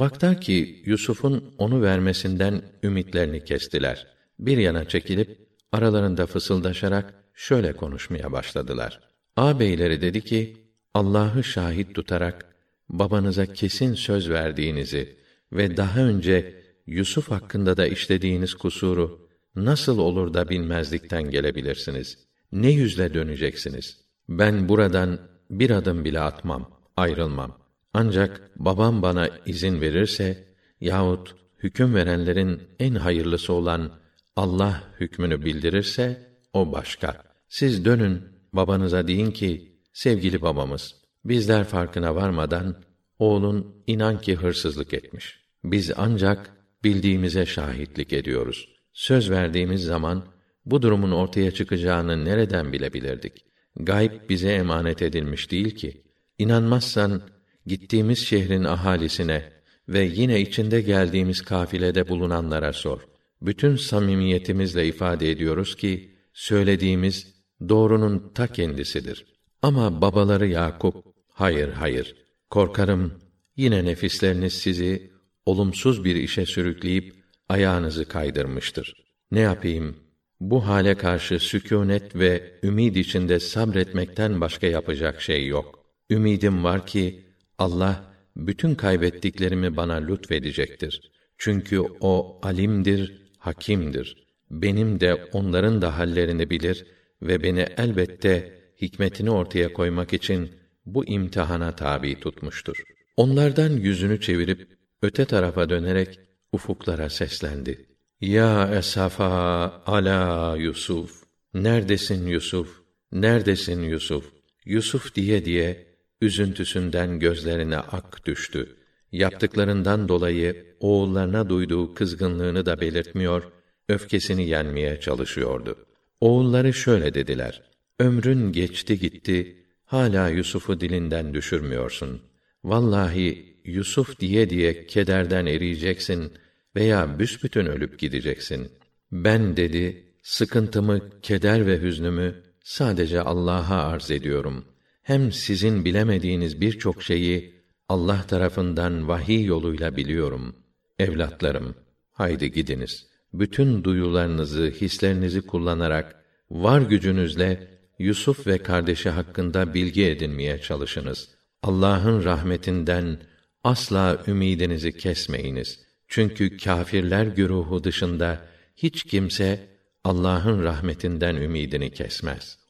Vakta ki Yusuf'un onu vermesinden ümitlerini kestiler. Bir yana çekilip aralarında fısıldaşarak şöyle konuşmaya başladılar. Ağabeyleri dedi ki, Allah'ı şahit tutarak babanıza kesin söz verdiğinizi ve daha önce Yusuf hakkında da işlediğiniz kusuru nasıl olur da bilmezlikten gelebilirsiniz? Ne yüzle döneceksiniz? Ben buradan bir adım bile atmam, ayrılmam. Ancak babam bana izin verirse yahut hüküm verenlerin en hayırlısı olan Allah hükmünü bildirirse o başka. Siz dönün babanıza deyin ki sevgili babamız bizler farkına varmadan oğlun inan ki hırsızlık etmiş. Biz ancak bildiğimize şahitlik ediyoruz. Söz verdiğimiz zaman bu durumun ortaya çıkacağını nereden bilebilirdik? Gayb bize emanet edilmiş değil ki. İnanmazsan gittiğimiz şehrin ahalisine ve yine içinde geldiğimiz kafilede bulunanlara sor. Bütün samimiyetimizle ifade ediyoruz ki söylediğimiz doğrunun ta kendisidir. Ama babaları Yakup hayır hayır korkarım yine nefisleriniz sizi olumsuz bir işe sürükleyip ayağınızı kaydırmıştır. Ne yapayım? Bu hale karşı sükûnet ve ümid içinde sabretmekten başka yapacak şey yok. Ümidim var ki Allah bütün kaybettiklerimi bana lütfedecektir. Çünkü o alimdir, hakimdir. Benim de onların da hallerini bilir ve beni elbette hikmetini ortaya koymak için bu imtihana tabi tutmuştur. Onlardan yüzünü çevirip öte tarafa dönerek ufuklara seslendi. Ya esafa ala Yusuf. Neredesin Yusuf? Neredesin Yusuf? Yusuf diye diye üzüntüsünden gözlerine ak düştü. Yaptıklarından dolayı oğullarına duyduğu kızgınlığını da belirtmiyor, öfkesini yenmeye çalışıyordu. Oğulları şöyle dediler: Ömrün geçti gitti, hala Yusuf'u dilinden düşürmüyorsun. Vallahi Yusuf diye diye kederden eriyeceksin veya büsbütün ölüp gideceksin. Ben dedi, sıkıntımı, keder ve hüznümü sadece Allah'a arz ediyorum. Hem sizin bilemediğiniz birçok şeyi Allah tarafından vahiy yoluyla biliyorum. Evlatlarım, haydi gidiniz. Bütün duyularınızı, hislerinizi kullanarak var gücünüzle Yusuf ve kardeşi hakkında bilgi edinmeye çalışınız. Allah'ın rahmetinden asla ümidinizi kesmeyiniz. Çünkü kâfirler güruhu dışında hiç kimse Allah'ın rahmetinden ümidini kesmez.